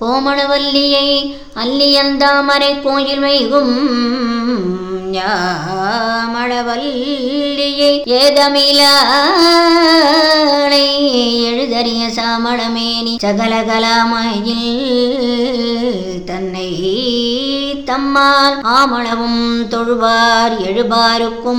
கோமணவல்லியை அல்லியந்தாமரை கோயில் வைகும் மழவல்லியை ஏதமிழாளை எழுதறிய சாமளமேனி சகலகலாமையில் தன்னை தம்மால் ஆமளவும் தொழுவார் எழுபாருக்குமாரிபரே